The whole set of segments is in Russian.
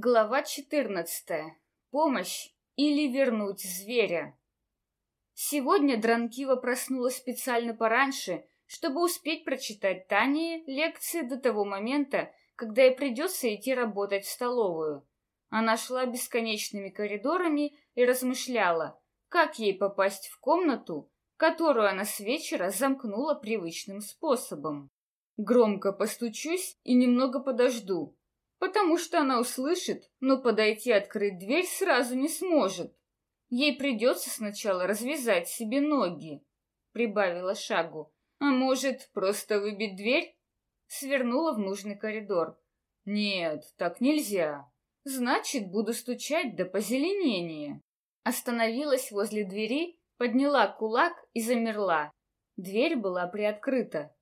Глава 14. Помощь или вернуть зверя. Сегодня Дранкива проснулась специально пораньше, чтобы успеть прочитать Тане лекции до того момента, когда ей придется идти работать в столовую. Она шла бесконечными коридорами и размышляла, как ей попасть в комнату, которую она с вечера замкнула привычным способом. Громко постучусь и немного подожду, потому что она услышит, но подойти открыть дверь сразу не сможет. Ей придется сначала развязать себе ноги, прибавила шагу. А может, просто выбить дверь? Свернула в нужный коридор. Нет, так нельзя. Значит, буду стучать до позеленения. Остановилась возле двери, подняла кулак и замерла. Дверь была приоткрыта.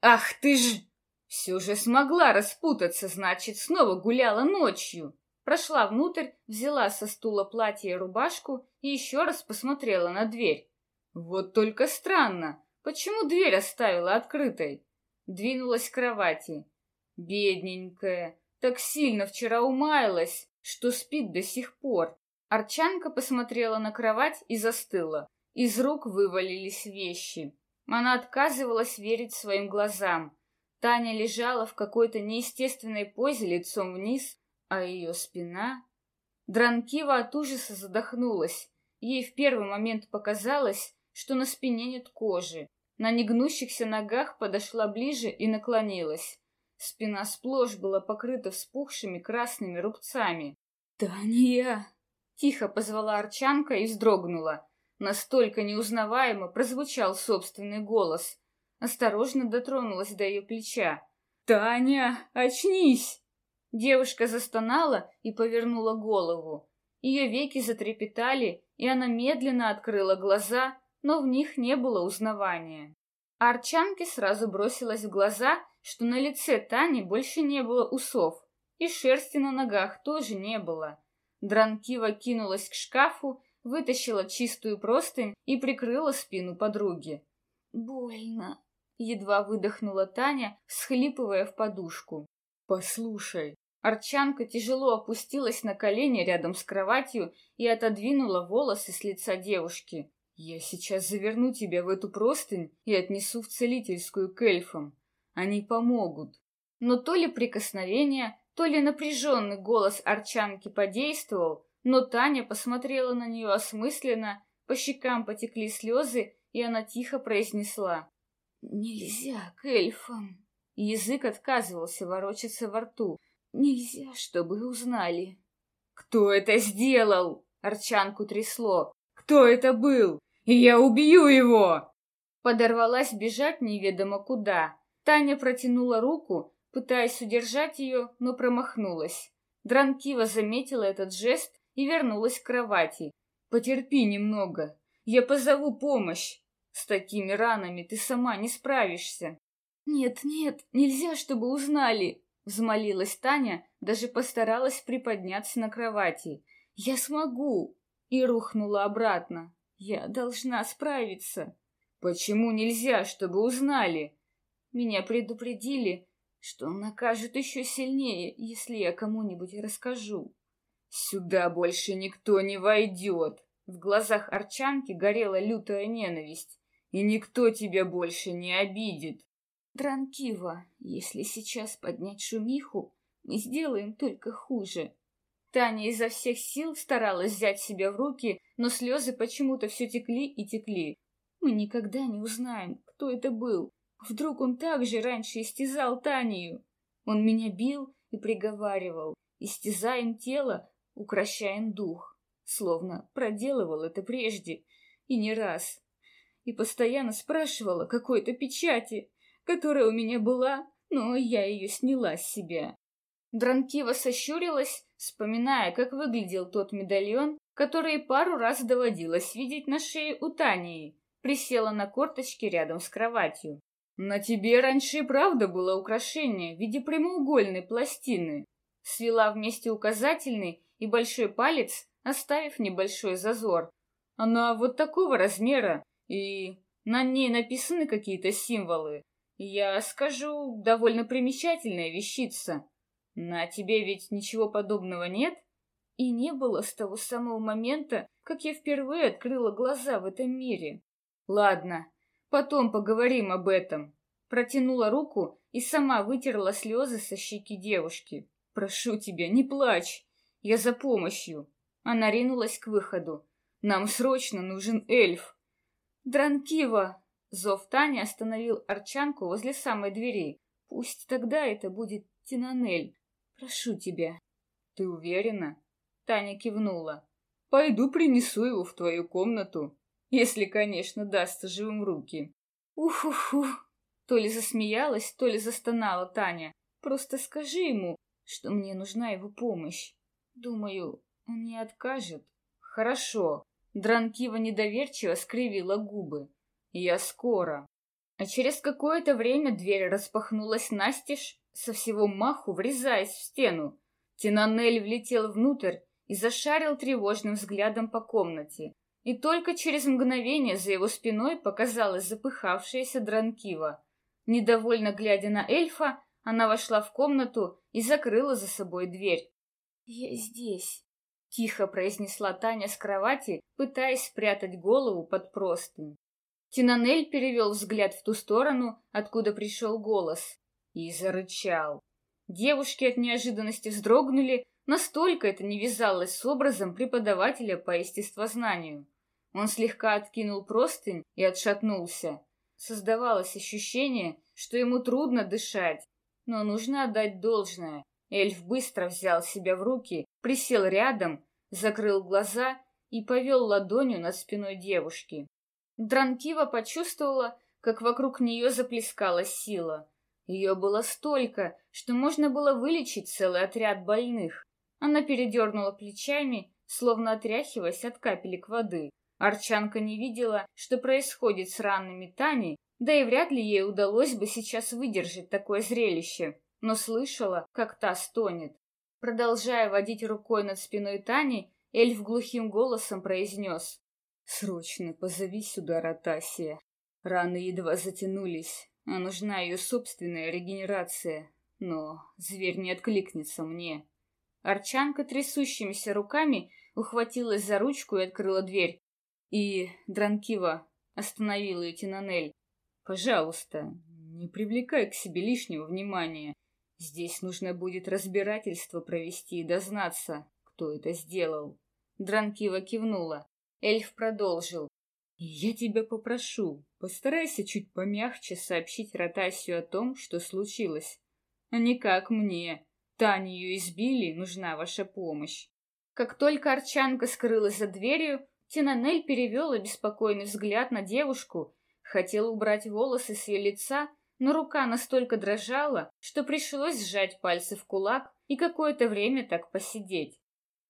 Ах ты ж! Все же смогла распутаться, значит, снова гуляла ночью. Прошла внутрь, взяла со стула платье и рубашку и еще раз посмотрела на дверь. Вот только странно, почему дверь оставила открытой? Двинулась к кровати. Бедненькая, так сильно вчера умаялась, что спит до сих пор. Арчанка посмотрела на кровать и застыла. Из рук вывалились вещи. Она отказывалась верить своим глазам. Таня лежала в какой-то неестественной позе лицом вниз, а ее спина... Дранкива от ужаса задохнулась. Ей в первый момент показалось, что на спине нет кожи. На негнущихся ногах подошла ближе и наклонилась. Спина сплошь была покрыта вспухшими красными рубцами. «Таня!» — тихо позвала Арчанка и вздрогнула. Настолько неузнаваемо прозвучал собственный голос осторожно дотронулась до ее плеча. «Таня, очнись!» Девушка застонала и повернула голову. Ее веки затрепетали, и она медленно открыла глаза, но в них не было узнавания. Арчанке сразу бросилось в глаза, что на лице Тани больше не было усов, и шерсти на ногах тоже не было. Дранкива кинулась к шкафу, вытащила чистую простынь и прикрыла спину подруги. «Больно», Едва выдохнула Таня, схлипывая в подушку. «Послушай». Арчанка тяжело опустилась на колени рядом с кроватью и отодвинула волосы с лица девушки. «Я сейчас заверну тебя в эту простынь и отнесу в целительскую к эльфам. Они помогут». Но то ли прикосновение, то ли напряженный голос Арчанки подействовал, но Таня посмотрела на нее осмысленно, по щекам потекли слезы, и она тихо произнесла. Нельзя к эльфам. Язык отказывался ворочаться во рту. Нельзя, чтобы узнали. Кто это сделал? Арчанку трясло. Кто это был? Я убью его! Подорвалась бежать неведомо куда. Таня протянула руку, пытаясь удержать ее, но промахнулась. Дранкива заметила этот жест и вернулась к кровати. «Потерпи немного. Я позову помощь. С такими ранами ты сама не справишься. Нет, нет, нельзя, чтобы узнали, взмолилась Таня, даже постаралась приподняться на кровати. Я смогу, и рухнула обратно. Я должна справиться. Почему нельзя, чтобы узнали? Меня предупредили, что накажут еще сильнее, если я кому-нибудь расскажу. Сюда больше никто не войдет. В глазах Арчанки горела лютая ненависть и никто тебя больше не обидит. Дранкива, если сейчас поднять шумиху, мы сделаем только хуже. Таня изо всех сил старалась взять себя в руки, но слезы почему-то все текли и текли. Мы никогда не узнаем, кто это был. Вдруг он также раньше истязал Танию. Он меня бил и приговаривал. Истязаем тело, укращаем дух. Словно проделывал это прежде. И не раз и постоянно спрашивала какой-то печати, которая у меня была, но я ее сняла с себя. Дранкива сощурилась, вспоминая, как выглядел тот медальон, который пару раз доводилось видеть на шее у Тании. Присела на корточки рядом с кроватью. «На тебе раньше и правда было украшение в виде прямоугольной пластины». Свела вместе указательный и большой палец, оставив небольшой зазор. «Она вот такого размера, и на ней написаны какие-то символы. Я скажу, довольно примечательная вещица. На тебе ведь ничего подобного нет? И не было с того самого момента, как я впервые открыла глаза в этом мире. Ладно, потом поговорим об этом. Протянула руку и сама вытерла слезы со щеки девушки. Прошу тебя, не плачь. Я за помощью. Она ринулась к выходу. Нам срочно нужен эльф. Дранкива! Зов Тани остановил Арчанку возле самой двери. Пусть тогда это будет Тинанель. Прошу тебя. Ты уверена? Таня кивнула. Пойду принесу его в твою комнату, если, конечно, дастся живым руки. Ух-ух-ух. То ли засмеялась, то ли застонала Таня. Просто скажи ему, что мне нужна его помощь. Думаю, он не откажет. Хорошо. Дранкива недоверчиво скривила губы. Я скоро. А через какое-то время дверь распахнулась настежь, со всего маху врезаясь в стену. Тинанель влетел внутрь и зашарил тревожным взглядом по комнате. И только через мгновение за его спиной показалась запыхавшаяся Дранкива. Недовольно глядя на эльфа, она вошла в комнату и закрыла за собой дверь. «Я здесь», — тихо произнесла Таня с кровати, пытаясь спрятать голову под простынь. Тинанель перевел взгляд в ту сторону, откуда пришел голос, и зарычал. Девушки от неожиданности вздрогнули, настолько это не вязалось с образом преподавателя по естествознанию. Он слегка откинул простынь и отшатнулся. Создавалось ощущение, что ему трудно дышать, но нужно отдать должное. Эльф быстро взял себя в руки, присел рядом, закрыл глаза и повел ладонью над спиной девушки. Дранкива почувствовала, как вокруг нее заплескалась сила. Ее было столько, что можно было вылечить целый отряд больных. Она передернула плечами, словно отряхиваясь от капелек воды. Арчанка не видела, что происходит с ранными Тани, да и вряд ли ей удалось бы сейчас выдержать такое зрелище, но слышала, как та стонет. Продолжая водить рукой над спиной Тани, эльф глухим голосом произнес. «Срочно позови сюда Ротасия. Раны едва затянулись, а нужна ее собственная регенерация. Но зверь не откликнется мне». Арчанка трясущимися руками ухватилась за ручку и открыла дверь. И Дранкива остановила ее Тинанель. Пожалуйста, не привлекай к себе лишнего внимания. Здесь нужно будет разбирательство провести и дознаться, кто это сделал. Дранкива кивнула. Эльф продолжил. «Я тебя попрошу, постарайся чуть помягче сообщить Ротасию о том, что случилось. А не как мне. Танию избили, нужна ваша помощь». Как только Арчанка скрылась за дверью, Тинанель перевел обеспокоенный взгляд на девушку Хотел убрать волосы с ее лица, но рука настолько дрожала, что пришлось сжать пальцы в кулак и какое-то время так посидеть.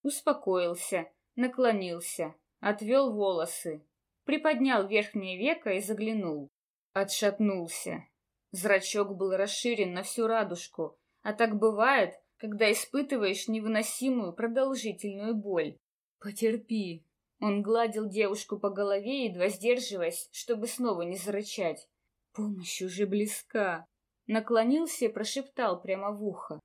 Успокоился, наклонился, отвел волосы, приподнял верхнее веко и заглянул. Отшатнулся. Зрачок был расширен на всю радужку, а так бывает, когда испытываешь невыносимую продолжительную боль. «Потерпи», он гладил девушку по голове, едва сдерживаясь, чтобы снова не зарычать. «Помощь уже близка!» Наклонился и прошептал прямо в ухо.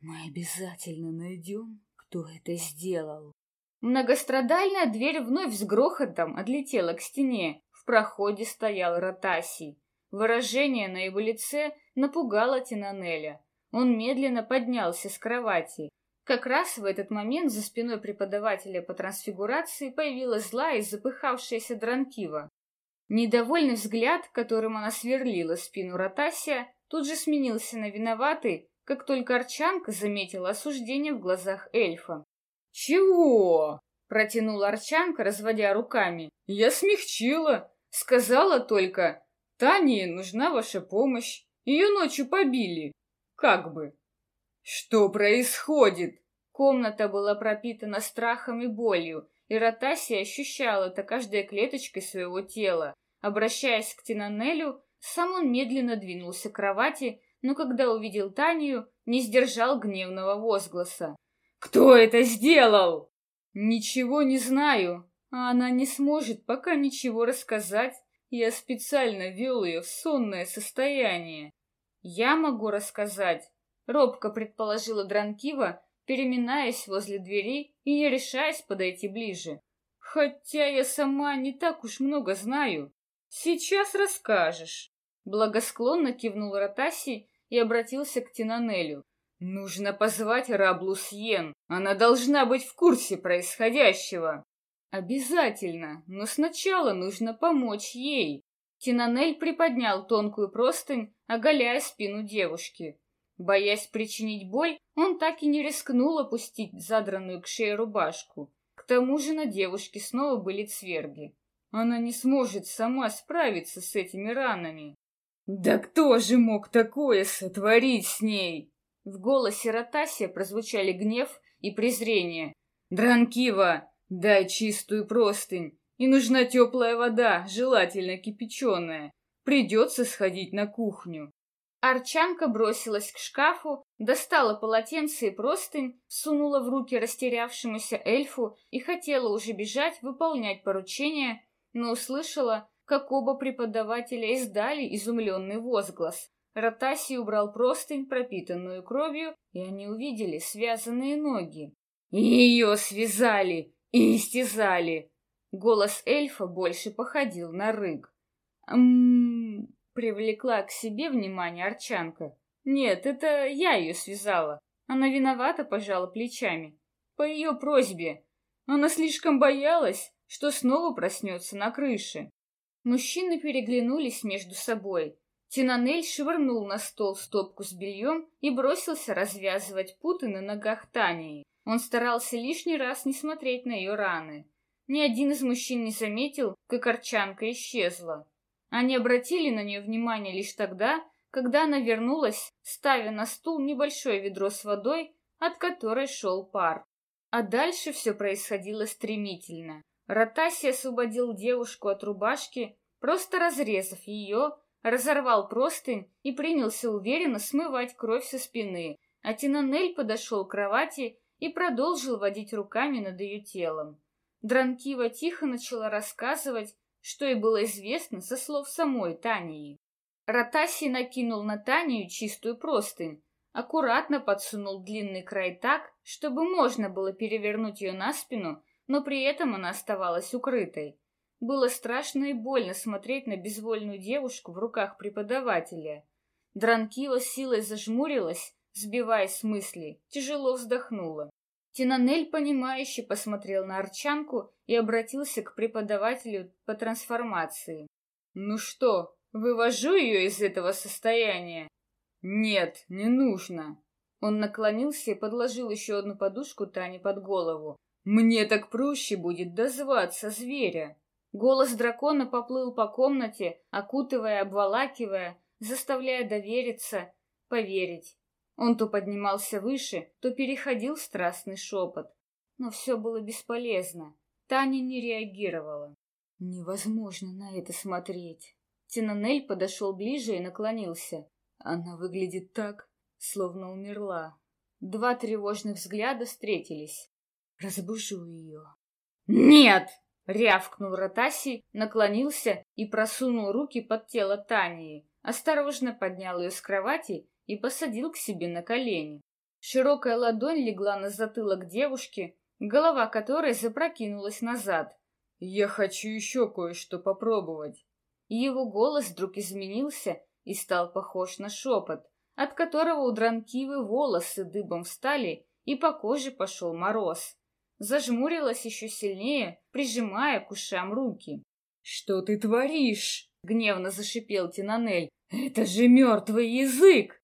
«Мы обязательно найдем, кто это сделал!» Многострадальная дверь вновь с грохотом отлетела к стене. В проходе стоял Ротасий. Выражение на его лице напугало Тинанеля. Он медленно поднялся с кровати. Как раз в этот момент за спиной преподавателя по трансфигурации появилась злая и запыхавшаяся Дранкива. Недовольный взгляд, которым она сверлила спину Ротасия, тут же сменился на виноватый, как только Арчанка заметила осуждение в глазах эльфа. «Чего?» — протянула Арчанка, разводя руками. «Я смягчила. Сказала только, Тане нужна ваша помощь. Ее ночью побили. Как бы». «Что происходит?» Комната была пропитана страхом и болью, и Ротасия ощущала это каждой клеточкой своего тела. Обращаясь к Тинанелю, сам он медленно двинулся к кровати, но когда увидел Танию, не сдержал гневного возгласа. «Кто это сделал?» «Ничего не знаю, а она не сможет пока ничего рассказать. Я специально вел ее в сонное состояние. Я могу рассказать, Робко предположила Дранкива, переминаясь возле двери и не решаясь подойти ближе. Хотя я сама не так уж много знаю. Сейчас расскажешь. Благосклонно кивнул Ротаси и обратился к Тинанелю. Нужно позвать Раблу Сьен. Она должна быть в курсе происходящего. Обязательно, но сначала нужно помочь ей. Тинанель приподнял тонкую простынь, оголяя спину девушки. Боясь причинить боль, он так и не рискнул опустить задранную к шее рубашку. К тому же на девушке снова были цверги. Она не сможет сама справиться с этими ранами. «Да кто же мог такое сотворить с ней?» В голосе Ротасия прозвучали гнев и презрение. «Дранкива, дай чистую простынь, и нужна теплая вода, желательно кипяченая. Придется сходить на кухню». Арчанка бросилась к шкафу, достала полотенце и простынь, сунула в руки растерявшемуся эльфу и хотела уже бежать выполнять поручение, но услышала, как оба преподавателя издали изумленный возглас. Ротаси убрал простынь, пропитанную кровью, и они увидели связанные ноги. Ее связали и истязали. Голос эльфа больше походил на рык. «М-м-м...» Привлекла к себе внимание Арчанка. Нет, это я ее связала. Она виновата, пожала плечами. По ее просьбе. Она слишком боялась, что снова проснется на крыше. Мужчины переглянулись между собой. Тинанель швырнул на стол стопку с бельем и бросился развязывать путы на ногах Тании. Он старался лишний раз не смотреть на ее раны. Ни один из мужчин не заметил, как Арчанка исчезла. Они обратили на нее внимание лишь тогда, когда она вернулась, ставя на стул небольшое ведро с водой, от которой шел пар. А дальше все происходило стремительно. Ротаси освободил девушку от рубашки, просто разрезав ее, разорвал простынь и принялся уверенно смывать кровь со спины, а Тинанель подошел к кровати и продолжил водить руками над ее телом. Дранкива тихо начала рассказывать, что и было известно со слов самой Тании. Ротаси накинул на Танию чистую простынь, аккуратно подсунул длинный край так, чтобы можно было перевернуть ее на спину, но при этом она оставалась укрытой. Было страшно и больно смотреть на безвольную девушку в руках преподавателя. Дранкила силой зажмурилась, сбиваясь с мысли, тяжело вздохнула. Тинанель, понимающе посмотрел на Арчанку и обратился к преподавателю по трансформации. «Ну что, вывожу ее из этого состояния?» «Нет, не нужно». Он наклонился и подложил еще одну подушку Тане под голову. «Мне так проще будет дозваться зверя». Голос дракона поплыл по комнате, окутывая, обволакивая, заставляя довериться, поверить. Он то поднимался выше, то переходил в страстный шепот. Но все было бесполезно. Таня не реагировала. Невозможно на это смотреть. Тинанель подошел ближе и наклонился. Она выглядит так, словно умерла. Два тревожных взгляда встретились. Разбужу ее. «Нет!» — рявкнул Ротаси, наклонился и просунул руки под тело Тании, осторожно поднял ее с кровати и посадил к себе на колени. Широкая ладонь легла на затылок девушки, голова которой запрокинулась назад. «Я хочу еще кое-что попробовать». Его голос вдруг изменился и стал похож на шепот, от которого у Дранкивы волосы дыбом встали, и по коже пошел мороз. Зажмурилась еще сильнее, прижимая к ушам руки. «Что ты творишь?» — гневно зашипел Тинанель. «Это же мертвый язык!»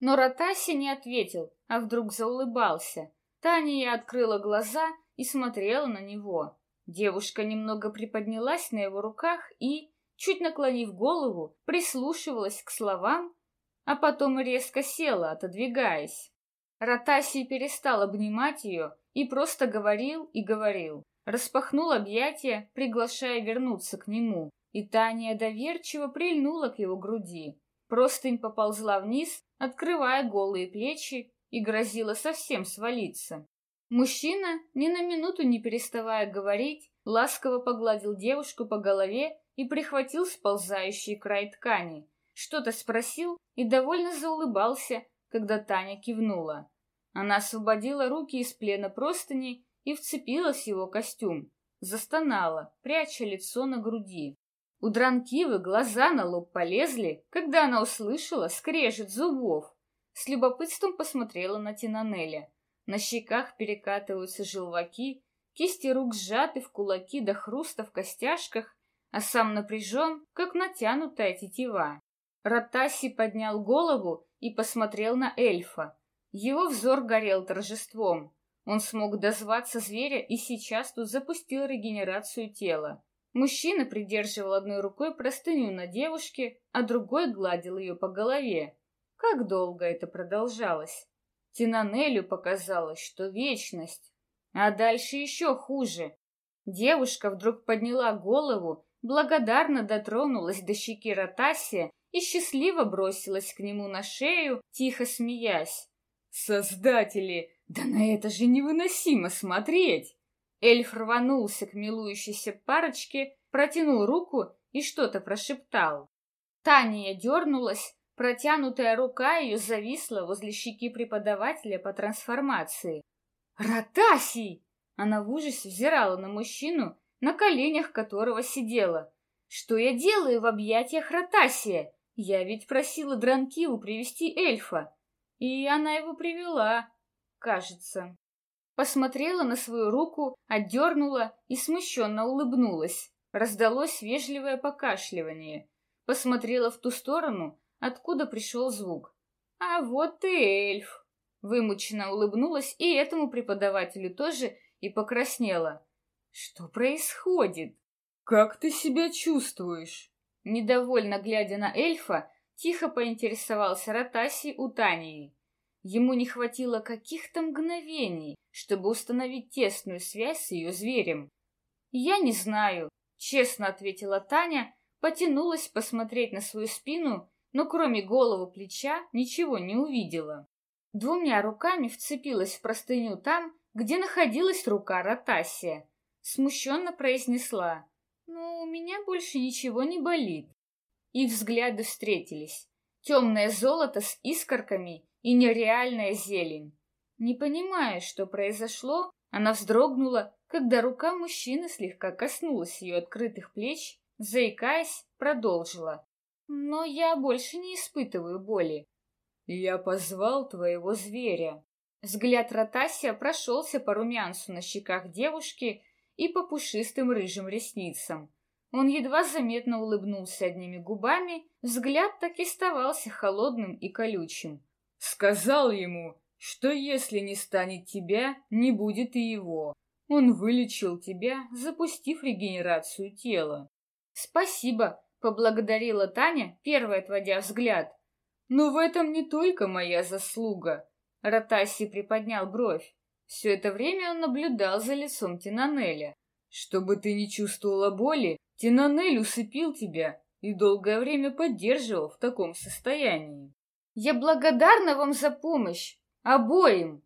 Но Ротаси не ответил, а вдруг заулыбался. Таня открыла глаза и смотрела на него. Девушка немного приподнялась на его руках и, чуть наклонив голову, прислушивалась к словам, а потом резко села, отодвигаясь. Ротаси перестал обнимать ее и просто говорил и говорил. Распахнул объятия, приглашая вернуться к нему, и Таня доверчиво прильнула к его груди. Простынь поползла вниз, открывая голые плечи, и грозила совсем свалиться. Мужчина, ни на минуту не переставая говорить, ласково погладил девушку по голове и прихватил сползающий край ткани. Что-то спросил и довольно заулыбался, когда Таня кивнула. Она освободила руки из плена простыни и вцепилась в его костюм. Застонала, пряча лицо на груди. У Дранкивы глаза на лоб полезли, когда она услышала скрежет зубов. С любопытством посмотрела на Тинанеля. На щеках перекатываются желваки, кисти рук сжаты в кулаки до хруста в костяшках, а сам напряжен, как натянутая тетива. Ратаси поднял голову и посмотрел на эльфа. Его взор горел торжеством. Он смог дозваться зверя и сейчас тут запустил регенерацию тела. Мужчина придерживал одной рукой простыню на девушке, а другой гладил ее по голове. Как долго это продолжалось? Тинанелю показалось, что вечность. А дальше еще хуже. Девушка вдруг подняла голову, благодарно дотронулась до щеки Ротасия и счастливо бросилась к нему на шею, тихо смеясь. «Создатели! Да на это же невыносимо смотреть!» Эльф рванулся к милующейся парочке, протянул руку и что-то прошептал. Таня дернулась, протянутая рука ее зависла возле щеки преподавателя по трансформации. «Ратасий!» Она в ужасе взирала на мужчину, на коленях которого сидела. «Что я делаю в объятиях Ратасия? Я ведь просила Дранкиву привести эльфа, и она его привела, кажется». Посмотрела на свою руку, отдернула и смущенно улыбнулась. Раздалось вежливое покашливание. Посмотрела в ту сторону, откуда пришел звук. «А вот и эльф!» Вымученно улыбнулась и этому преподавателю тоже и покраснела. «Что происходит?» «Как ты себя чувствуешь?» Недовольно глядя на эльфа, тихо поинтересовался Ратаси у Тании. Ему не хватило каких-то мгновений, чтобы установить тесную связь с ее зверем. «Я не знаю», — честно ответила Таня, потянулась посмотреть на свою спину, но кроме головы плеча ничего не увидела. Двумя руками вцепилась в простыню там, где находилась рука Ротасия. Смущенно произнесла, «Ну, у меня больше ничего не болит». Их взгляды встретились. Темное золото с искорками и нереальная зелень. Не понимая, что произошло, она вздрогнула, когда рука мужчины слегка коснулась ее открытых плеч, заикаясь, продолжила. «Но я больше не испытываю боли». «Я позвал твоего зверя». Взгляд Ротасия прошелся по румянцу на щеках девушки и по пушистым рыжим ресницам. Он едва заметно улыбнулся одними губами, взгляд так и оставался холодным и колючим. Сказал ему, что если не станет тебя, не будет и его. Он вылечил тебя, запустив регенерацию тела. Спасибо, поблагодарила Таня, первая отводя взгляд. Но в этом не только моя заслуга. Ратаси приподнял бровь. Все это время он наблюдал за лицом Тинанеля. Чтобы ты не чувствовала боли, Тинанель усыпил тебя и долгое время поддерживал в таком состоянии. Я благодарна вам за помощь. Обоим.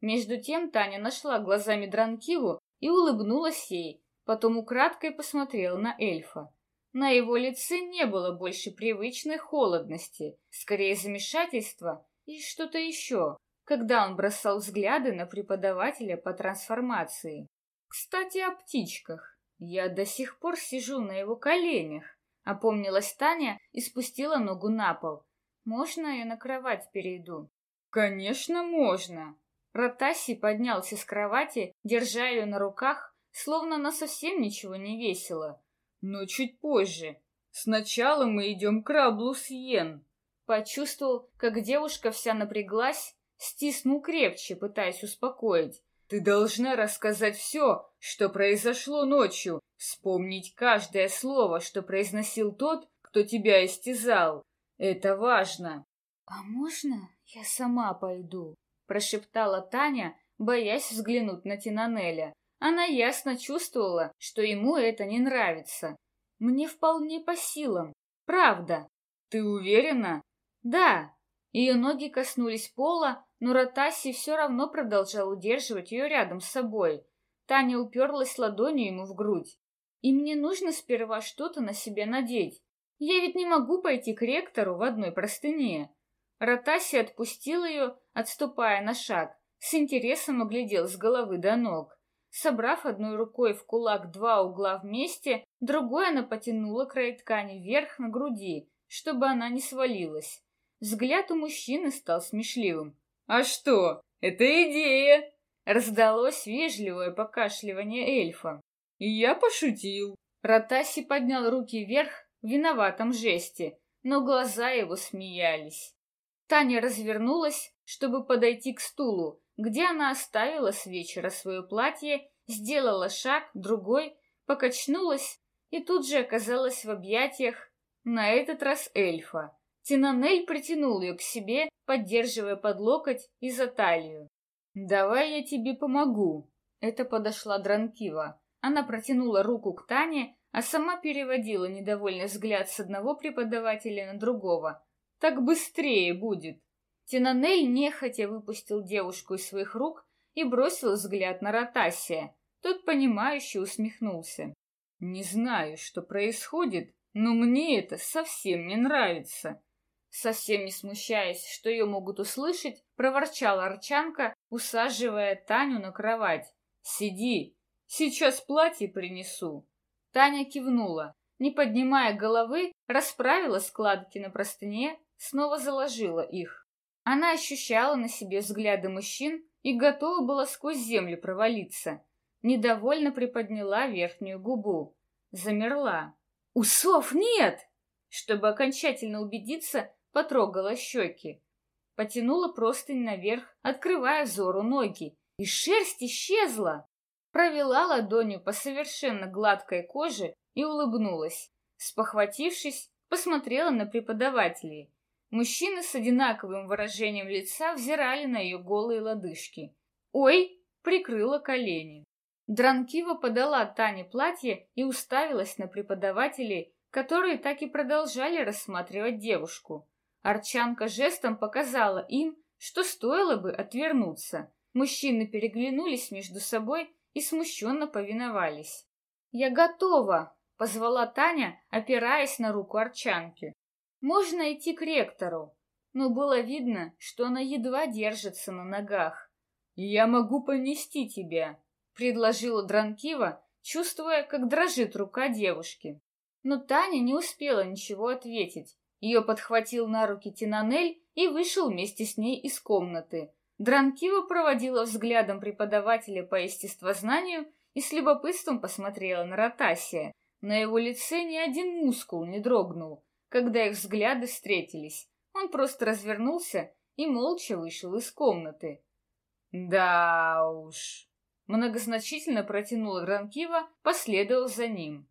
Между тем Таня нашла глазами Дранкиву и улыбнулась ей, потом украдкой посмотрела на эльфа. На его лице не было больше привычной холодности, скорее замешательства и что-то еще, когда он бросал взгляды на преподавателя по трансформации. Кстати, о птичках. Я до сих пор сижу на его коленях. Опомнилась Таня и спустила ногу на пол. Можно я на кровать перейду? Конечно, можно. Ротаси поднялся с кровати, держа ее на руках, словно она совсем ничего не весила. Но чуть позже. Сначала мы идем к Раблу Сьен. Почувствовал, как девушка вся напряглась, стиснул крепче, пытаясь успокоить. Ты должна рассказать все, что произошло ночью, вспомнить каждое слово, что произносил тот, кто тебя истязал. Это важно. А можно я сама пойду? прошептала Таня, боясь взглянуть на Тинанеля. Она ясно чувствовала, что ему это не нравится. Мне вполне по силам. Правда. Ты уверена? Да. Ее ноги коснулись пола, но Ротаси все равно продолжал удерживать ее рядом с собой. Таня уперлась ладонью ему в грудь. И мне нужно сперва что-то на себя надеть. Я ведь не могу пойти к ректору в одной простыне. Ротаси отпустил ее, отступая на шаг, с интересом оглядел с головы до ног. Собрав одной рукой в кулак два угла вместе, другой она потянула край ткани вверх на груди, чтобы она не свалилась. Взгляд у мужчины стал смешливым. «А что? Это идея!» Раздалось вежливое покашливание эльфа. «И я пошутил!» Ротаси поднял руки вверх виноватом жесте, но глаза его смеялись. Таня развернулась, чтобы подойти к стулу, где она оставила с вечера свое платье, сделала шаг, другой, покачнулась и тут же оказалась в объятиях, на этот раз эльфа. Тинанель притянул ее к себе, поддерживая под локоть и за талию. «Давай я тебе помогу». Это подошла Дранкива. Она протянула руку к Тане, а сама переводила недовольный взгляд с одного преподавателя на другого. «Так быстрее будет». Тинанель нехотя выпустил девушку из своих рук и бросил взгляд на Ротасия. Тот, понимающе усмехнулся. «Не знаю, что происходит, но мне это совсем не нравится». Совсем не смущаясь, что ее могут услышать, проворчала Арчанка, усаживая Таню на кровать. «Сиди, сейчас платье принесу». Таня кивнула, не поднимая головы, расправила складки на простыне, снова заложила их. Она ощущала на себе взгляды мужчин и готова была сквозь землю провалиться. Недовольно приподняла верхнюю губу. Замерла. «Усов нет!» Чтобы окончательно убедиться, потрогала щеки. Потянула простынь наверх, открывая взору ноги, и шерсть исчезла. Провела ладонью по совершенно гладкой коже и улыбнулась. Спохватившись, посмотрела на преподавателей. Мужчины с одинаковым выражением лица взирали на ее голые лодыжки. «Ой!» — прикрыла колени. Дранкива подала Тане платье и уставилась на преподавателей, которые так и продолжали рассматривать девушку. Арчанка жестом показала им, что стоило бы отвернуться. Мужчины переглянулись между собой и смущенно повиновались. «Я готова!» — позвала Таня, опираясь на руку Арчанки. «Можно идти к ректору!» Но было видно, что она едва держится на ногах. «Я могу понести тебя!» — предложила Дранкива, чувствуя, как дрожит рука девушки. Но Таня не успела ничего ответить. Ее подхватил на руки Тинанель и вышел вместе с ней из комнаты. Дранкива проводила взглядом преподавателя по естествознанию и с любопытством посмотрела на Ротасия. На его лице ни один мускул не дрогнул, когда их взгляды встретились. Он просто развернулся и молча вышел из комнаты. «Да уж», — многозначительно протянула Дранкива, последовав за ним.